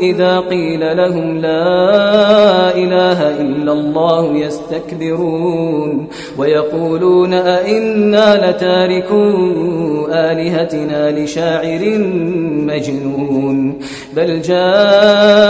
إذا قيل لهم لا إله إلا الله يستكبرون ويقولون أئنا لتاركوا آلهتنا لشاعر مجنون بل جاء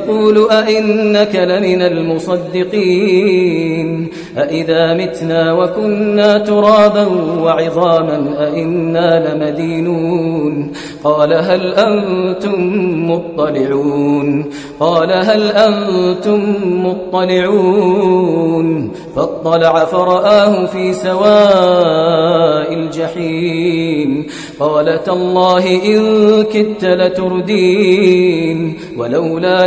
يقول أئنك لمن المصدقين أئذا متنا وكنا ترابا وعظاما أئنا لمدينون قال هل أنتم مطلعون قال هل أنتم مطلعون فاطلع فرآه في سواء الجحيم قال تالله إن كدت لتردين ولولا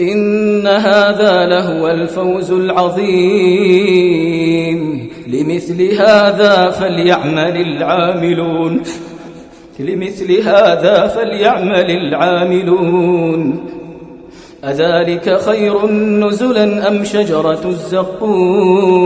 إن هذا لهو الفوز العظيم. لمثل هذا فليعمل العاملون. لمثل هذا فليعمل العاملون. أذلك خير نزلا أم شجرة الزقوم؟